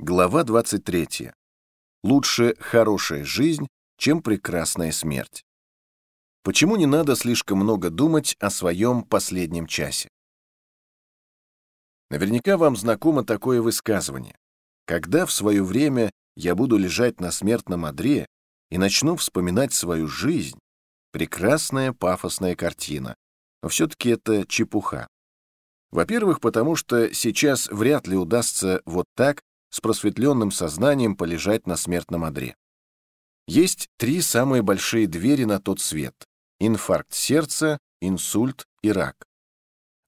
Глава 23. Лучше хорошая жизнь, чем прекрасная смерть. Почему не надо слишком много думать о своем последнем часе? Наверняка вам знакомо такое высказывание. Когда в свое время я буду лежать на смертном одре и начну вспоминать свою жизнь, прекрасная пафосная картина, но все-таки это чепуха. Во-первых, потому что сейчас вряд ли удастся вот так с просветленным сознанием полежать на смертном одре. Есть три самые большие двери на тот свет – инфаркт сердца, инсульт и рак.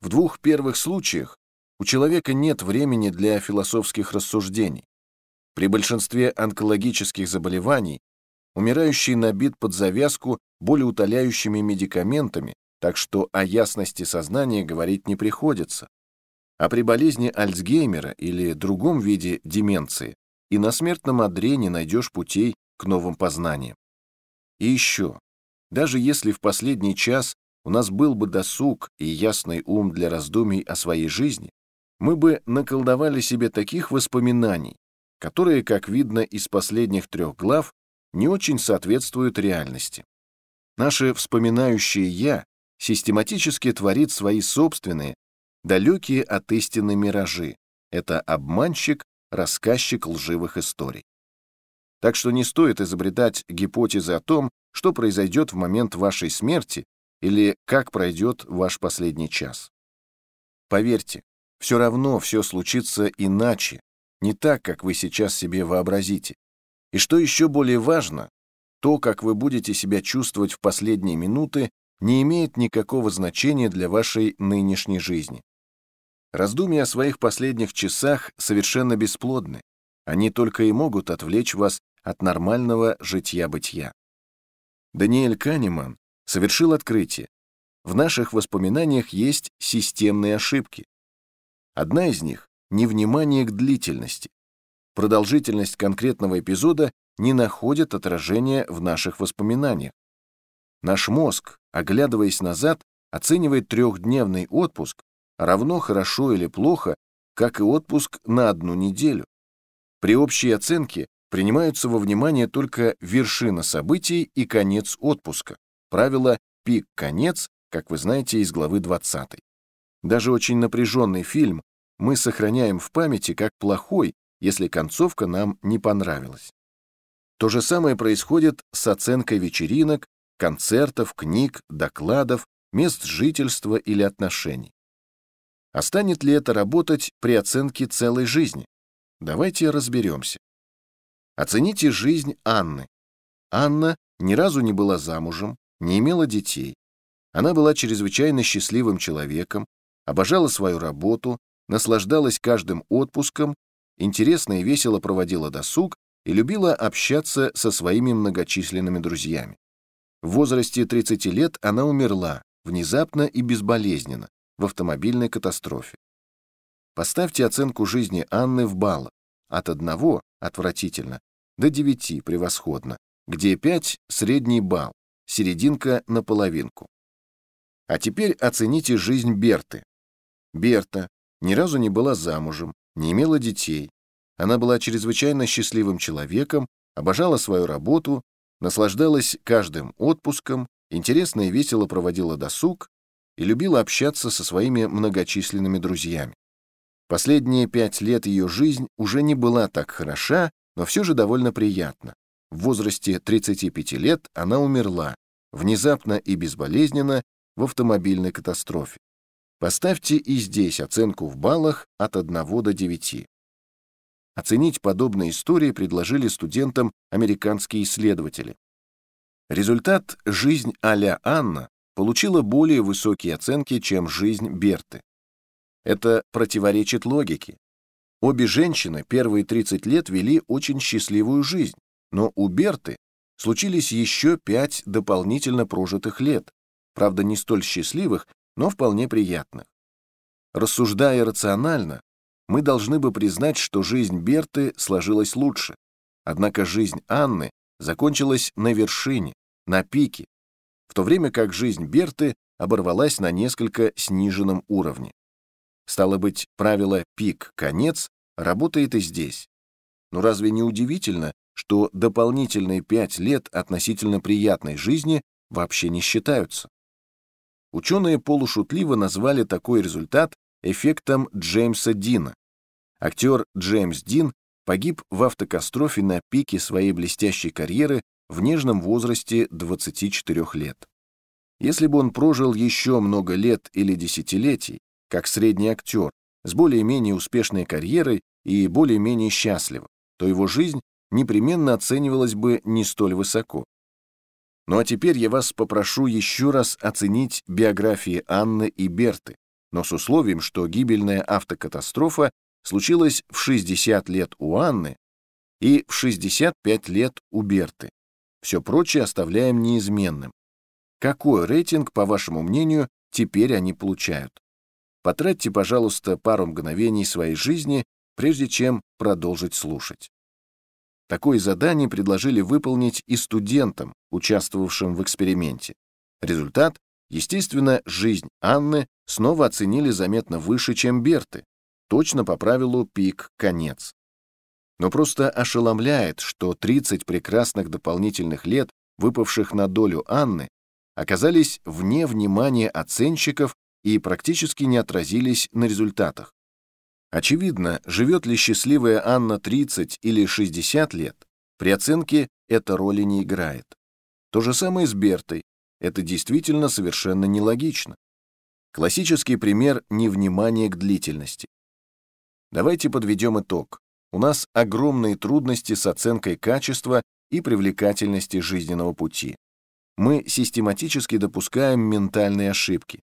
В двух первых случаях у человека нет времени для философских рассуждений. При большинстве онкологических заболеваний умирающий набит под завязку болеутоляющими медикаментами, так что о ясности сознания говорить не приходится а при болезни Альцгеймера или другом виде деменции и на смертном одре не найдешь путей к новым познаниям. И еще, даже если в последний час у нас был бы досуг и ясный ум для раздумий о своей жизни, мы бы наколдовали себе таких воспоминаний, которые, как видно из последних трех глав, не очень соответствуют реальности. Наше вспоминающее «я» систематически творит свои собственные, далекие от истины миражи. Это обманщик, рассказчик лживых историй. Так что не стоит изобретать гипотезы о том, что произойдет в момент вашей смерти или как пройдет ваш последний час. Поверьте, все равно все случится иначе, не так, как вы сейчас себе вообразите. И что еще более важно, то, как вы будете себя чувствовать в последние минуты, не имеет никакого значения для вашей нынешней жизни. Раздумья о своих последних часах совершенно бесплодны. Они только и могут отвлечь вас от нормального житья-бытия. Даниэль Канеман совершил открытие. В наших воспоминаниях есть системные ошибки. Одна из них — невнимание к длительности. Продолжительность конкретного эпизода не находит отражения в наших воспоминаниях. Наш мозг, оглядываясь назад, оценивает трехдневный отпуск равно хорошо или плохо, как и отпуск на одну неделю. При общей оценке принимаются во внимание только вершина событий и конец отпуска. Правило «пик-конец», как вы знаете из главы 20. Даже очень напряженный фильм мы сохраняем в памяти как плохой, если концовка нам не понравилась. То же самое происходит с оценкой вечеринок, концертов, книг, докладов, мест жительства или отношений. А станет ли это работать при оценке целой жизни? Давайте разберемся. Оцените жизнь Анны. Анна ни разу не была замужем, не имела детей. Она была чрезвычайно счастливым человеком, обожала свою работу, наслаждалась каждым отпуском, интересно и весело проводила досуг и любила общаться со своими многочисленными друзьями. В возрасте 30 лет она умерла, внезапно и безболезненно, в автомобильной катастрофе. Поставьте оценку жизни Анны в баллах. От 1 – отвратительно, до 9 – превосходно, где 5 – средний балл, серединка на половинку. А теперь оцените жизнь Берты. Берта ни разу не была замужем, не имела детей. Она была чрезвычайно счастливым человеком, обожала свою работу, наслаждалась каждым отпуском, интересно и весело проводила досуг и любила общаться со своими многочисленными друзьями. Последние пять лет ее жизнь уже не была так хороша, но все же довольно приятна. В возрасте 35 лет она умерла, внезапно и безболезненно, в автомобильной катастрофе. Поставьте и здесь оценку в баллах от 1 до 9. Оценить подобные истории предложили студентам американские исследователи. Результат «Жизнь а-ля Анна» получила более высокие оценки, чем жизнь Берты. Это противоречит логике. Обе женщины первые 30 лет вели очень счастливую жизнь, но у Берты случились еще пять дополнительно прожитых лет, правда не столь счастливых, но вполне приятных. Рассуждая рационально, мы должны бы признать, что жизнь Берты сложилась лучше, однако жизнь Анны закончилась на вершине, на пике, в то время как жизнь Берты оборвалась на несколько сниженном уровне. Стало быть, правило «пик-конец» работает и здесь. Но разве не удивительно, что дополнительные пять лет относительно приятной жизни вообще не считаются? Ученые полушутливо назвали такой результат эффектом Джеймса Дина. Актер Джеймс Дин погиб в автокатастрофе на пике своей блестящей карьеры в нежном возрасте 24 лет. Если бы он прожил еще много лет или десятилетий, как средний актер, с более-менее успешной карьерой и более-менее счастлив, то его жизнь непременно оценивалась бы не столь высоко. Ну а теперь я вас попрошу еще раз оценить биографии Анны и Берты, но с условием, что гибельная автокатастрофа случилась в 60 лет у Анны и в 65 лет у Берты. Все прочее оставляем неизменным. Какой рейтинг, по вашему мнению, теперь они получают? Потратьте, пожалуйста, пару мгновений своей жизни, прежде чем продолжить слушать. Такое задание предложили выполнить и студентам, участвовавшим в эксперименте. Результат, естественно, жизнь Анны снова оценили заметно выше, чем Берты, точно по правилу пик-конец. Но просто ошеломляет, что 30 прекрасных дополнительных лет, выпавших на долю Анны, оказались вне внимания оценщиков и практически не отразились на результатах. Очевидно, живет ли счастливая Анна 30 или 60 лет, при оценке эта роли не играет. То же самое с Бертой. Это действительно совершенно нелогично. Классический пример невнимания к длительности. Давайте подведем итог. У нас огромные трудности с оценкой качества и привлекательности жизненного пути мы систематически допускаем ментальные ошибки,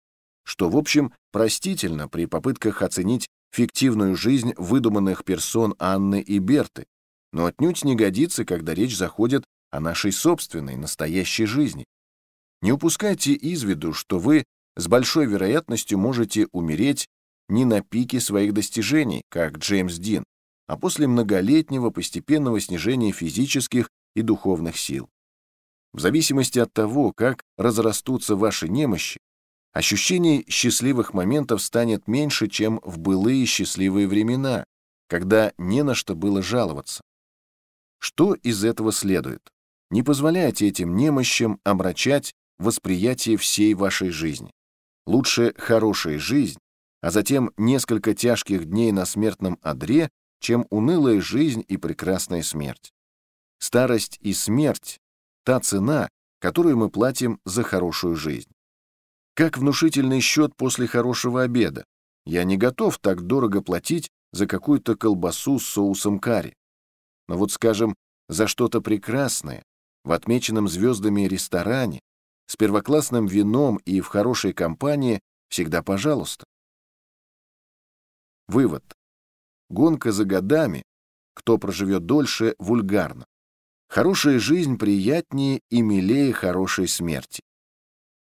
что, в общем, простительно при попытках оценить фиктивную жизнь выдуманных персон Анны и Берты, но отнюдь не годится, когда речь заходит о нашей собственной, настоящей жизни. Не упускайте из виду, что вы с большой вероятностью можете умереть не на пике своих достижений, как Джеймс Дин, а после многолетнего постепенного снижения физических и духовных сил. В зависимости от того, как разрастутся ваши немощи, ощущений счастливых моментов станет меньше, чем в былые счастливые времена, когда не на что было жаловаться. Что из этого следует? Не позволяйте этим немощам омрачать восприятие всей вашей жизни. Лучше хорошая жизнь, а затем несколько тяжких дней на смертном одре, чем унылая жизнь и прекрасная смерть. Старость и смерть та цена, которую мы платим за хорошую жизнь. Как внушительный счет после хорошего обеда. Я не готов так дорого платить за какую-то колбасу с соусом карри. Но вот, скажем, за что-то прекрасное, в отмеченном звездами ресторане, с первоклассным вином и в хорошей компании, всегда пожалуйста. Вывод. Гонка за годами, кто проживет дольше, вульгарна. Хорошая жизнь приятнее и милее хорошей смерти.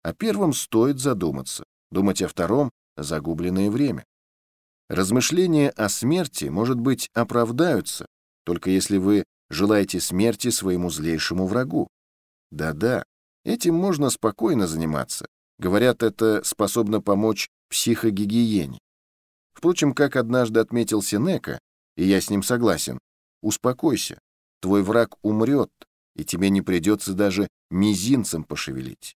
О первом стоит задуматься, думать о втором — загубленное время. Размышления о смерти, может быть, оправдаются, только если вы желаете смерти своему злейшему врагу. Да-да, этим можно спокойно заниматься. Говорят, это способно помочь психогигиене. Впрочем, как однажды отметил Сенека, и я с ним согласен, успокойся, Твой враг умрет, и тебе не придется даже мизинцем пошевелить.